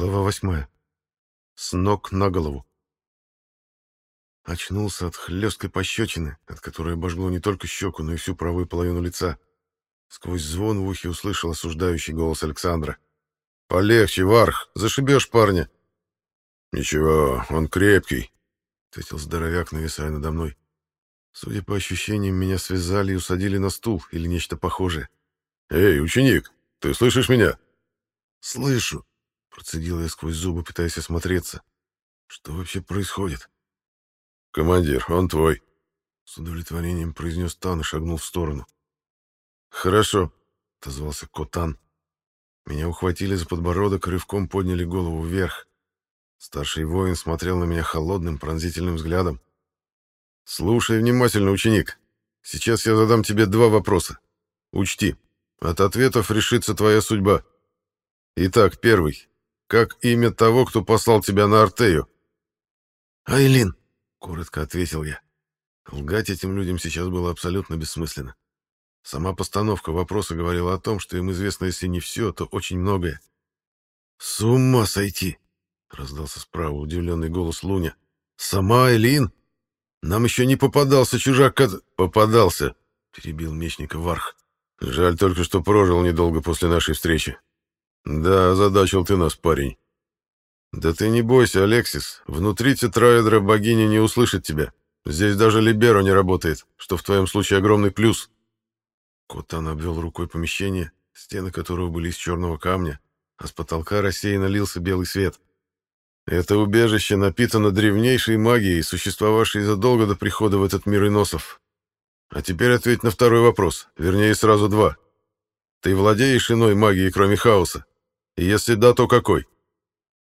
Глава восьмая. С ног на голову. Очнулся от хлесткой пощечины, от которой обожгло не только щеку, но и всю правую половину лица. Сквозь звон в ухе услышал осуждающий голос Александра. «Полегче, Варх, зашибешь парня!» «Ничего, он крепкий», — ответил здоровяк, нависая надо мной. Судя по ощущениям, меня связали и усадили на стул или нечто похожее. «Эй, ученик, ты слышишь меня?» «Слышу», — процедил я сквозь зубы, пытаясь осмотреться. «Что вообще происходит?» «Командир, он твой», — с удовлетворением произнес Тан и шагнул в сторону. «Хорошо», — отозвался Котан. Меня ухватили за подбородок рывком подняли голову вверх. Старший воин смотрел на меня холодным, пронзительным взглядом. «Слушай внимательно, ученик. Сейчас я задам тебе два вопроса. Учти, от ответов решится твоя судьба. Итак, первый. Как имя того, кто послал тебя на Артею?» «Айлин», — коротко ответил я. Лгать этим людям сейчас было абсолютно бессмысленно. Сама постановка вопроса говорила о том, что им известно, если не все, то очень многое. «С ума сойти!» — раздался справа удивленный голос Луня. «Сама Элин? Нам еще не попадался чужак, кад...» «Попадался!» — перебил мечника Варх. «Жаль только, что прожил недолго после нашей встречи. Да, озадачил ты нас, парень. Да ты не бойся, Алексис. Внутри тетраэдра богиня не услышит тебя. Здесь даже Либеро не работает, что в твоем случае огромный плюс». Котан обвел рукой помещение, стены которого были из черного камня, а с потолка рассеянно лился белый свет. Это убежище напитано древнейшей магией, существовавшей задолго до прихода в этот мир иносов. А теперь ответь на второй вопрос, вернее, сразу два. Ты владеешь иной магией, кроме хаоса? Если да, то какой?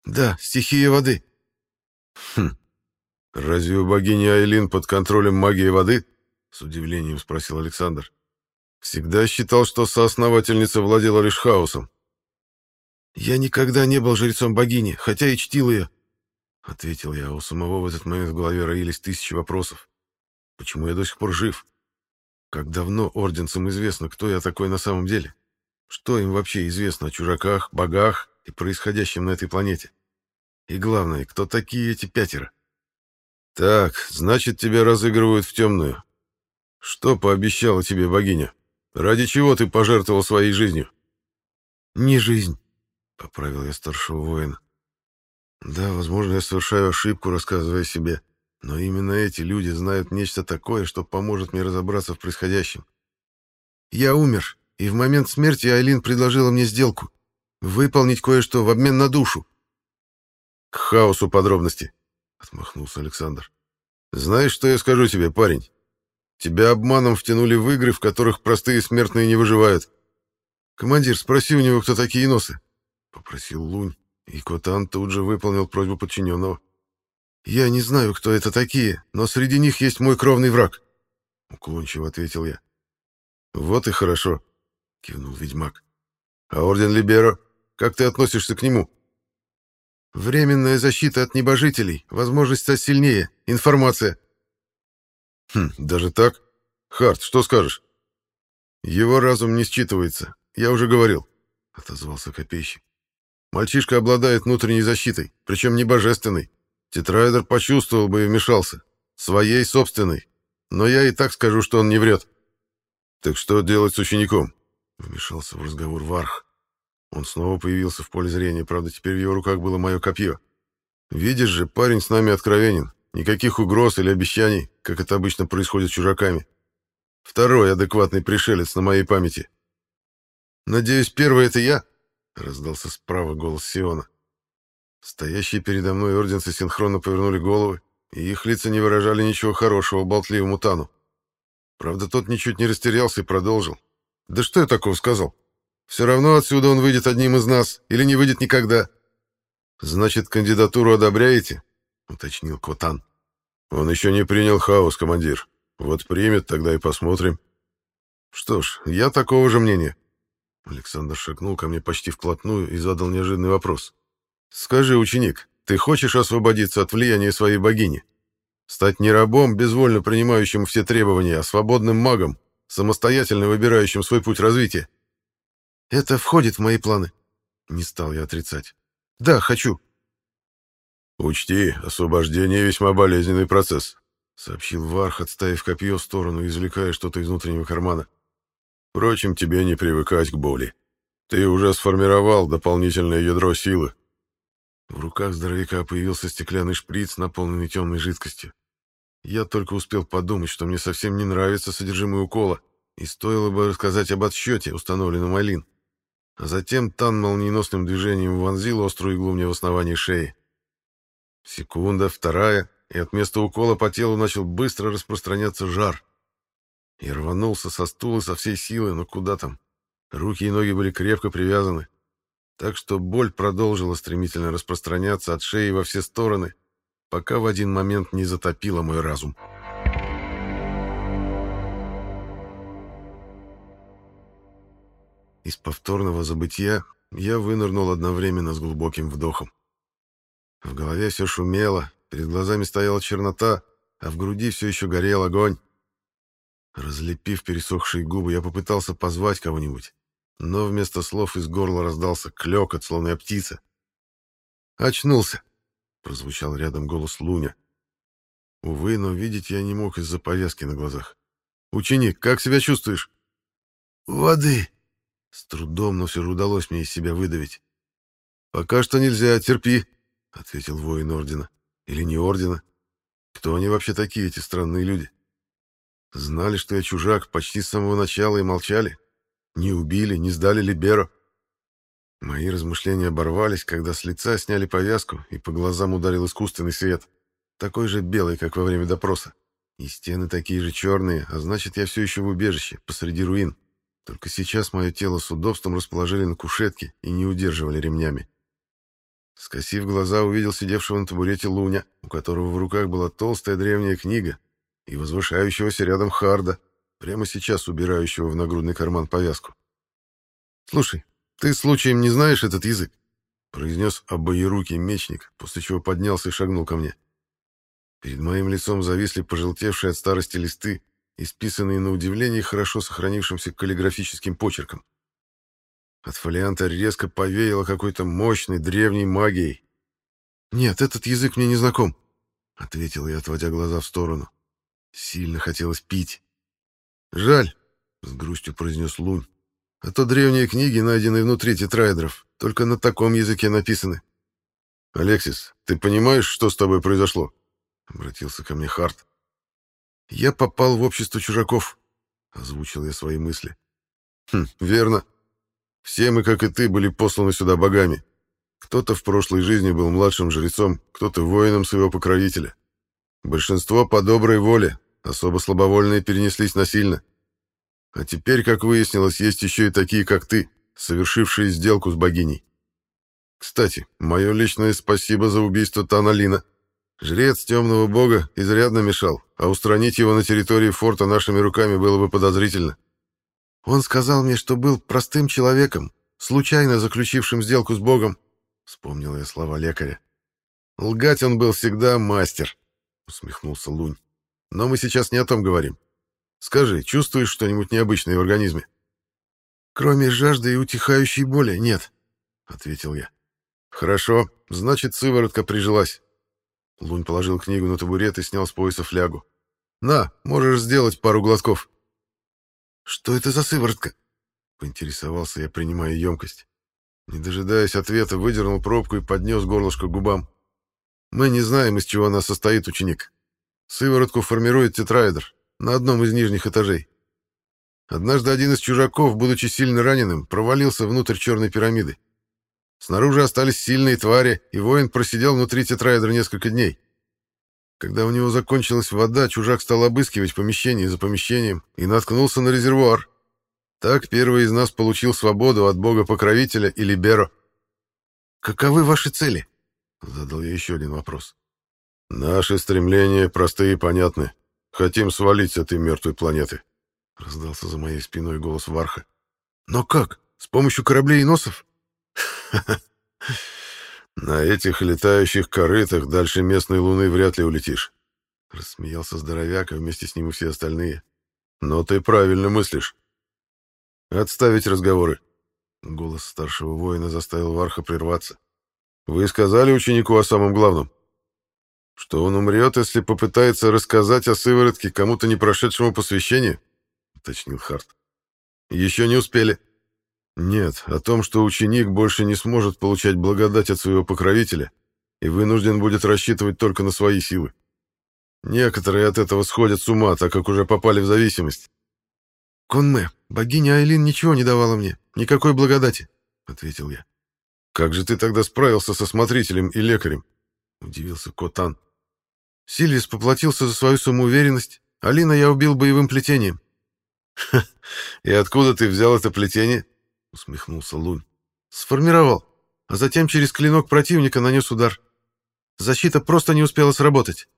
Да, стихия воды. Хм. Разве у богини Айлин под контролем магии воды? С удивлением спросил Александр. Всегда считал, что соосновательница владела лишь хаосом. «Я никогда не был жрецом богини, хотя и чтил ее», — ответил я. У самого в этот момент в голове роились тысячи вопросов. «Почему я до сих пор жив? Как давно орденцам известно, кто я такой на самом деле? Что им вообще известно о чужаках, богах и происходящем на этой планете? И главное, кто такие эти пятеро?» «Так, значит, тебя разыгрывают в темную. Что пообещала тебе богиня?» Ради чего ты пожертвовал своей жизнью? Не жизнь, поправил я старшего воина. Да, возможно, я совершаю ошибку, рассказывая себе, но именно эти люди знают нечто такое, что поможет мне разобраться в происходящем. Я умер, и в момент смерти Айлин предложила мне сделку выполнить кое-что в обмен на душу. К хаосу подробности, отмахнулся Александр. Знаешь, что я скажу тебе, парень? Тебя обманом втянули в игры, в которых простые смертные не выживают. Командир, спроси у него, кто такие носы. Попросил Лунь, и Котан тут же выполнил просьбу подчиненного. «Я не знаю, кто это такие, но среди них есть мой кровный враг», — уклончиво ответил я. «Вот и хорошо», — кивнул ведьмак. «А Орден Либеро? Как ты относишься к нему?» «Временная защита от небожителей, возможность стать сильнее, информация», Хм, даже так? Харт, что скажешь? Его разум не считывается, я уже говорил, отозвался копейщик. Мальчишка обладает внутренней защитой, причем не божественной. Тетрайдер почувствовал бы и вмешался. Своей собственной. Но я и так скажу, что он не врет. Так что делать с учеником? Вмешался в разговор Варх. Он снова появился в поле зрения, правда, теперь в его руках было мое копье. Видишь же, парень с нами откровенен. Никаких угроз или обещаний, как это обычно происходит с чужаками. Второй адекватный пришелец на моей памяти. «Надеюсь, первый — это я?» — раздался справа голос Сиона. Стоящие передо мной орденцы синхронно повернули головы, и их лица не выражали ничего хорошего болтливому Тану. Правда, тот ничуть не растерялся и продолжил. «Да что я такого сказал? Все равно отсюда он выйдет одним из нас, или не выйдет никогда. Значит, кандидатуру одобряете?» — уточнил Котан. «Он еще не принял хаос, командир. Вот примет, тогда и посмотрим». «Что ж, я такого же мнения». Александр шагнул ко мне почти вплотную и задал неожиданный вопрос. «Скажи, ученик, ты хочешь освободиться от влияния своей богини? Стать не рабом, безвольно принимающим все требования, а свободным магом, самостоятельно выбирающим свой путь развития?» «Это входит в мои планы», — не стал я отрицать. Да, хочу. Учти, освобождение весьма болезненный процесс, сообщил Варх, отставив копье в сторону и извлекая что-то из внутреннего кармана. Впрочем, тебе не привыкать к боли. Ты уже сформировал дополнительное ядро силы. В руках здоровяка появился стеклянный шприц, наполненный темной жидкостью. Я только успел подумать, что мне совсем не нравится содержимое укола, и стоило бы рассказать об отсчете, установленном Алин. А затем Тан молниеносным движением вонзил острую иглу мне в основании шеи. Секунда, вторая, и от места укола по телу начал быстро распространяться жар. Я рванулся со стула со всей силы, но куда там? Руки и ноги были крепко привязаны, так что боль продолжила стремительно распространяться от шеи во все стороны, пока в один момент не затопила мой разум. Из повторного забытия я вынырнул одновременно с глубоким вдохом. В голове все шумело, перед глазами стояла чернота, а в груди все еще горел огонь. Разлепив пересохшие губы, я попытался позвать кого-нибудь, но вместо слов из горла раздался клёкот, словно птица. «Очнулся!» — прозвучал рядом голос Луня. Увы, но видеть я не мог из-за повязки на глазах. «Ученик, как себя чувствуешь?» «Воды!» С трудом, но все же удалось мне из себя выдавить. «Пока что нельзя, терпи», — ответил воин ордена. «Или не ордена? Кто они вообще такие, эти странные люди? Знали, что я чужак почти с самого начала и молчали? Не убили, не сдали Либеро?» Мои размышления оборвались, когда с лица сняли повязку, и по глазам ударил искусственный свет, такой же белый, как во время допроса. И стены такие же черные, а значит, я все еще в убежище, посреди руин. Только сейчас мое тело с удобством расположили на кушетке и не удерживали ремнями. Скосив глаза, увидел сидевшего на табурете Луня, у которого в руках была толстая древняя книга, и возвышающегося рядом Харда, прямо сейчас убирающего в нагрудный карман повязку. «Слушай, ты случаем не знаешь этот язык?» — произнес обоерукий мечник, после чего поднялся и шагнул ко мне. Перед моим лицом зависли пожелтевшие от старости листы, исписанные на удивление хорошо сохранившимся каллиграфическим почерком. От фолианта резко повеяло какой-то мощной древней магией. «Нет, этот язык мне не знаком», — ответил я, отводя глаза в сторону. Сильно хотелось пить. «Жаль», — с грустью произнес Лунь, «а то древние книги, найденные внутри тетрайдеров, только на таком языке написаны». «Алексис, ты понимаешь, что с тобой произошло?» — обратился ко мне Харт. «Я попал в общество чужаков», — озвучил я свои мысли. «Хм, верно. Все мы, как и ты, были посланы сюда богами. Кто-то в прошлой жизни был младшим жрецом, кто-то воином своего покровителя. Большинство по доброй воле, особо слабовольные перенеслись насильно. А теперь, как выяснилось, есть еще и такие, как ты, совершившие сделку с богиней. Кстати, мое личное спасибо за убийство Таналина. Жрец темного бога изрядно мешал, а устранить его на территории форта нашими руками было бы подозрительно. Он сказал мне, что был простым человеком, случайно заключившим сделку с богом, вспомнил я слова лекаря. Лгать он был всегда мастер, усмехнулся Лунь. Но мы сейчас не о том говорим. Скажи, чувствуешь что-нибудь необычное в организме? Кроме жажды и утихающей боли, нет, ответил я. Хорошо, значит, сыворотка прижилась. Лунь положил книгу на табурет и снял с пояса флягу. «На, можешь сделать пару глотков». «Что это за сыворотка?» — поинтересовался я, принимая емкость. Не дожидаясь ответа, выдернул пробку и поднес горлышко к губам. «Мы не знаем, из чего она состоит, ученик. Сыворотку формирует тетраэдр на одном из нижних этажей. Однажды один из чужаков, будучи сильно раненым, провалился внутрь черной пирамиды. Снаружи остались сильные твари, и воин просидел внутри тетраэдра несколько дней. Когда у него закончилась вода, чужак стал обыскивать помещение за помещением и наткнулся на резервуар. Так первый из нас получил свободу от бога-покровителя и либеро. «Каковы ваши цели?» — задал я еще один вопрос. «Наши стремления простые и понятны. Хотим свалить с этой мертвой планеты», — раздался за моей спиной голос Варха. «Но как? С помощью кораблей и носов?» На этих летающих корытах дальше местной луны вряд ли улетишь. Рассмеялся здоровяк, а вместе с ним и все остальные. Но ты правильно мыслишь. Отставить разговоры. Голос старшего воина заставил Варха прерваться. Вы сказали ученику о самом главном? Что он умрет, если попытается рассказать о сыворотке кому-то не прошедшему посвящение? Уточнил Харт. Еще не успели. Нет, о том, что ученик больше не сможет получать благодать от своего покровителя и вынужден будет рассчитывать только на свои силы. Некоторые от этого сходят с ума, так как уже попали в зависимость. «Конме, богиня Айлин ничего не давала мне, никакой благодати», — ответил я. «Как же ты тогда справился со смотрителем и лекарем?» — удивился Котан. Сильвис поплатился за свою самоуверенность. Алина я убил боевым плетением. — И откуда ты взял это плетение? — усмехнулся Лунь. — Сформировал, а затем через клинок противника нанес удар. Защита просто не успела сработать.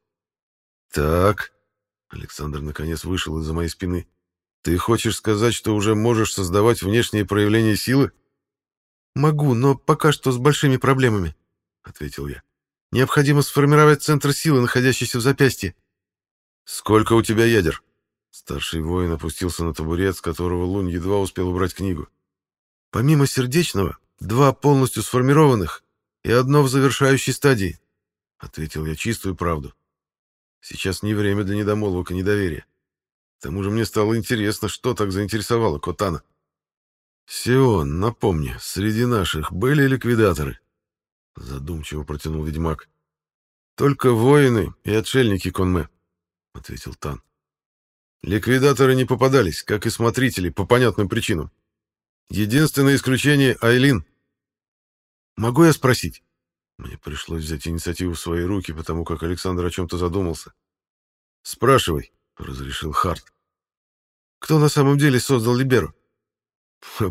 — Так, — Александр наконец вышел из-за моей спины. — Ты хочешь сказать, что уже можешь создавать внешние проявления силы? — Могу, но пока что с большими проблемами, — ответил я. Необходимо сформировать центр силы, находящийся в запястье. Сколько у тебя ядер? Старший воин опустился на табурет, с которого Лунь едва успел убрать книгу. Помимо сердечного, два полностью сформированных и одно в завершающей стадии, ответил я чистую правду. Сейчас не время для недомолвок и недоверия. К тому же мне стало интересно, что так заинтересовало Котана. «Сион, напомни, среди наших были ликвидаторы?» — задумчиво протянул ведьмак. «Только воины и отшельники Конме», — ответил Тан. «Ликвидаторы не попадались, как и смотрители, по понятным причинам. Единственное исключение — Айлин». «Могу я спросить?» Мне пришлось взять инициативу в свои руки, потому как Александр о чем-то задумался. «Спрашивай», — разрешил Харт. «Кто на самом деле создал Либеру?»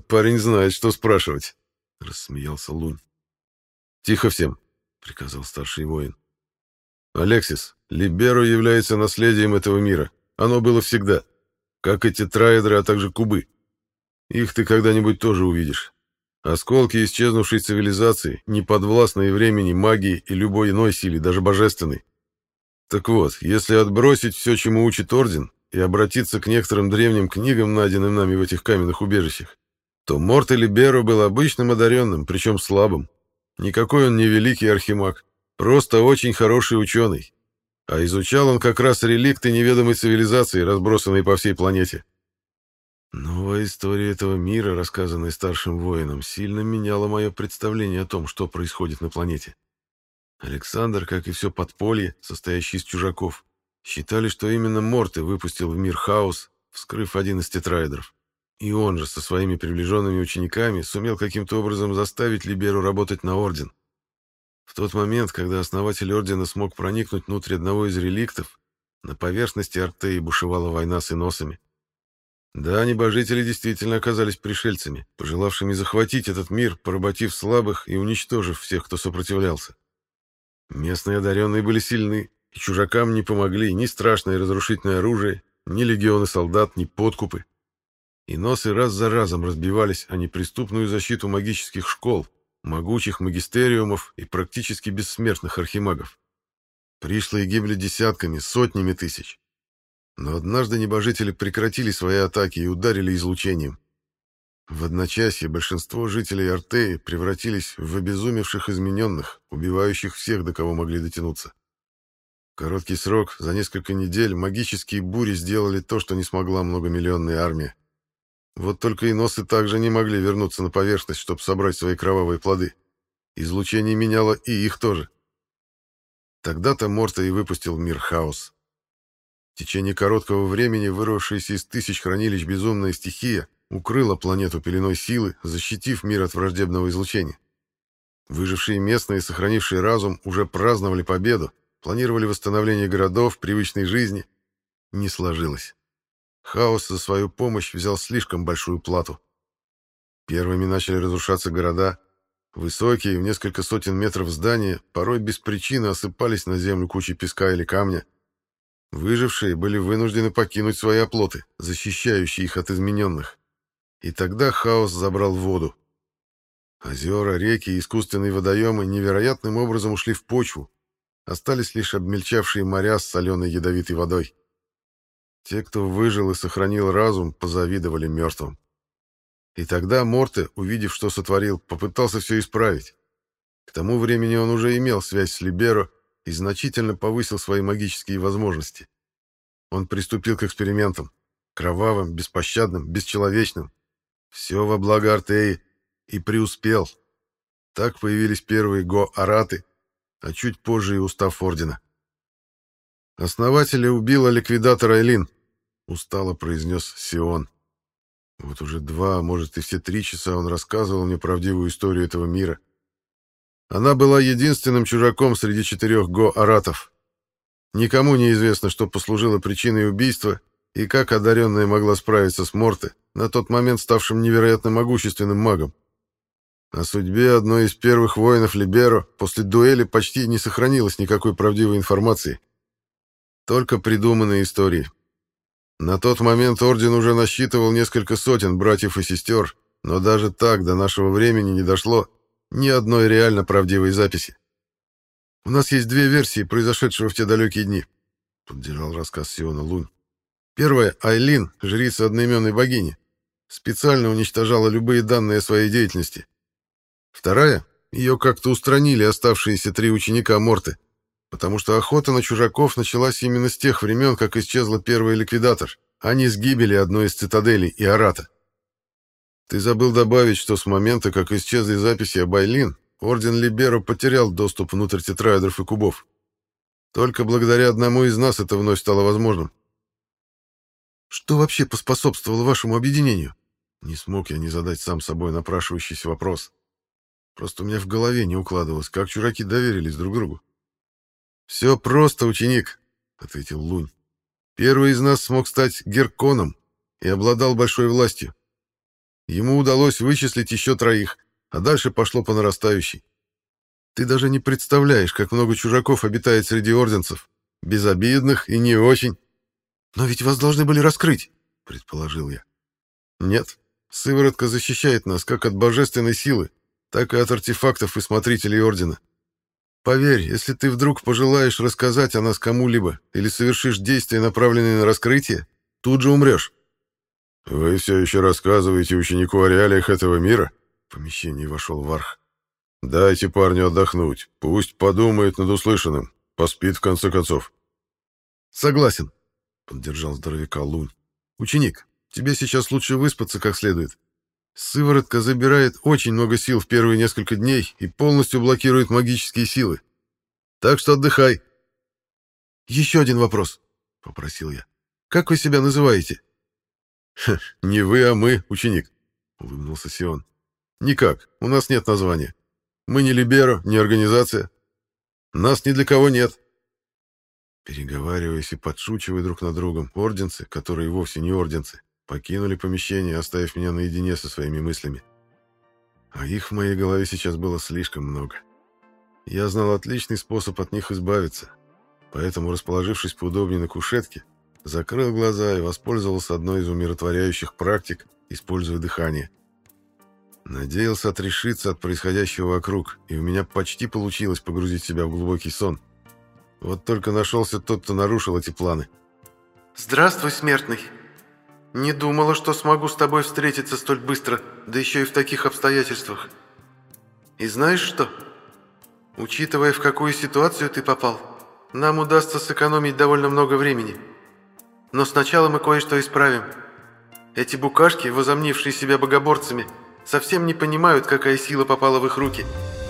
«Парень знает, что спрашивать», — рассмеялся Лунь. «Тихо всем», — приказал старший воин. «Алексис, Либеро является наследием этого мира. Оно было всегда. Как эти траэдры, а также кубы. Их ты когда-нибудь тоже увидишь. Осколки исчезнувшей цивилизации, не подвластные времени, магии и любой иной силе, даже божественной. Так вот, если отбросить все, чему учит Орден, и обратиться к некоторым древним книгам, найденным нами в этих каменных убежищах, то Морте Либеро был обычным одаренным, причем слабым. Никакой он не великий архимаг, просто очень хороший ученый. А изучал он как раз реликты неведомой цивилизации, разбросанные по всей планете. Новая история этого мира, рассказанная старшим воином, сильно меняла мое представление о том, что происходит на планете. Александр, как и все подполье, состоящее из чужаков, считали, что именно Морте выпустил в мир хаос, вскрыв один из тетраэдров. И он же со своими приближенными учениками сумел каким-то образом заставить Либеру работать на Орден. В тот момент, когда основатель Ордена смог проникнуть внутрь одного из реликтов, на поверхности Артеи бушевала война с иносами. Да, небожители действительно оказались пришельцами, пожелавшими захватить этот мир, поработив слабых и уничтожив всех, кто сопротивлялся. Местные одаренные были сильны, и чужакам не помогли ни страшное разрушительное оружие, ни легионы солдат, ни подкупы и носы раз за разом разбивались о неприступную защиту магических школ, могучих магистериумов и практически бессмертных архимагов. Пришлые гибли десятками, сотнями тысяч. Но однажды небожители прекратили свои атаки и ударили излучением. В одночасье большинство жителей Артеи превратились в обезумевших измененных, убивающих всех, до кого могли дотянуться. В короткий срок, за несколько недель, магические бури сделали то, что не смогла многомиллионная армия. Вот только и носы также не могли вернуться на поверхность, чтобы собрать свои кровавые плоды. Излучение меняло и их тоже. Тогда-то Морта и выпустил мир хаос. В течение короткого времени вырвавшаяся из тысяч хранилищ безумная стихия укрыла планету пеленой силы, защитив мир от враждебного излучения. Выжившие местные, сохранившие разум, уже праздновали победу, планировали восстановление городов, привычной жизни. Не сложилось. Хаос за свою помощь взял слишком большую плату. Первыми начали разрушаться города. Высокие, в несколько сотен метров здания, порой без причины осыпались на землю кучей песка или камня. Выжившие были вынуждены покинуть свои оплоты, защищающие их от измененных. И тогда хаос забрал воду. Озера, реки и искусственные водоемы невероятным образом ушли в почву. Остались лишь обмельчавшие моря с соленой ядовитой водой. Те, кто выжил и сохранил разум, позавидовали мертвым. И тогда Морте, увидев, что сотворил, попытался все исправить. К тому времени он уже имел связь с Либеро и значительно повысил свои магические возможности. Он приступил к экспериментам. Кровавым, беспощадным, бесчеловечным. Все во благо Артеи. И преуспел. Так появились первые Го-Араты, а чуть позже и устав Ордена. «Основателя убила ликвидатор Айлин», — устало произнес Сион. Вот уже два, может и все три часа он рассказывал мне правдивую историю этого мира. Она была единственным чужаком среди четырех го-аратов. Никому не известно, что послужило причиной убийства и как одаренная могла справиться с Морте, на тот момент ставшим невероятно могущественным магом. О судьбе одной из первых воинов Либеро после дуэли почти не сохранилось никакой правдивой информации. Только придуманные истории. На тот момент Орден уже насчитывал несколько сотен братьев и сестер, но даже так до нашего времени не дошло ни одной реально правдивой записи. У нас есть две версии произошедшего в те далекие дни, — поддержал рассказ Сиона Лунь. Первая — Айлин, жрица одноименной богини, специально уничтожала любые данные о своей деятельности. Вторая — ее как-то устранили оставшиеся три ученика Морты, потому что охота на чужаков началась именно с тех времен, как исчезла первый ликвидатор, а не с гибели одной из цитаделей и Арата. Ты забыл добавить, что с момента, как исчезли записи об Айлин, Орден Либеро потерял доступ внутрь тетраэдров и кубов. Только благодаря одному из нас это вновь стало возможным. Что вообще поспособствовало вашему объединению? Не смог я не задать сам собой напрашивающийся вопрос. Просто у меня в голове не укладывалось, как чужаки доверились друг другу. «Все просто, ученик», — ответил Лунь. «Первый из нас смог стать Герконом и обладал большой властью. Ему удалось вычислить еще троих, а дальше пошло по нарастающей. Ты даже не представляешь, как много чужаков обитает среди орденцев. Безобидных и не очень. Но ведь вас должны были раскрыть, предположил я. Нет, сыворотка защищает нас как от божественной силы, так и от артефактов и смотрителей ордена. Поверь, если ты вдруг пожелаешь рассказать о нас кому-либо или совершишь действия, направленные на раскрытие, тут же умрешь. «Вы все еще рассказываете ученику о реалиях этого мира?» В помещение вошел Варх. «Дайте парню отдохнуть. Пусть подумает над услышанным. Поспит, в конце концов». «Согласен», — поддержал здоровяка Лунь. «Ученик, тебе сейчас лучше выспаться как следует. Сыворотка забирает очень много сил в первые несколько дней и полностью блокирует магические силы. Так что отдыхай». «Еще один вопрос», — попросил я. «Как вы себя называете?» «Не вы, а мы, ученик», — улыбнулся Сион. «Никак, у нас нет названия. Мы не Либеро, не организация. Нас ни для кого нет». Переговариваясь и подшучивая друг над другом, орденцы, которые вовсе не орденцы, покинули помещение, оставив меня наедине со своими мыслями. А их в моей голове сейчас было слишком много. Я знал отличный способ от них избавиться, поэтому, расположившись поудобнее на кушетке, закрыл глаза и воспользовался одной из умиротворяющих практик, используя дыхание. Надеялся отрешиться от происходящего вокруг, и у меня почти получилось погрузить себя в глубокий сон. Вот только нашелся тот, кто нарушил эти планы. «Здравствуй, смертный. Не думала, что смогу с тобой встретиться столь быстро, да еще и в таких обстоятельствах. И знаешь что? Учитывая, в какую ситуацию ты попал, нам удастся сэкономить довольно много времени». Но сначала мы кое-что исправим. Эти букашки, возомнившие себя богоборцами, совсем не понимают, какая сила попала в их руки –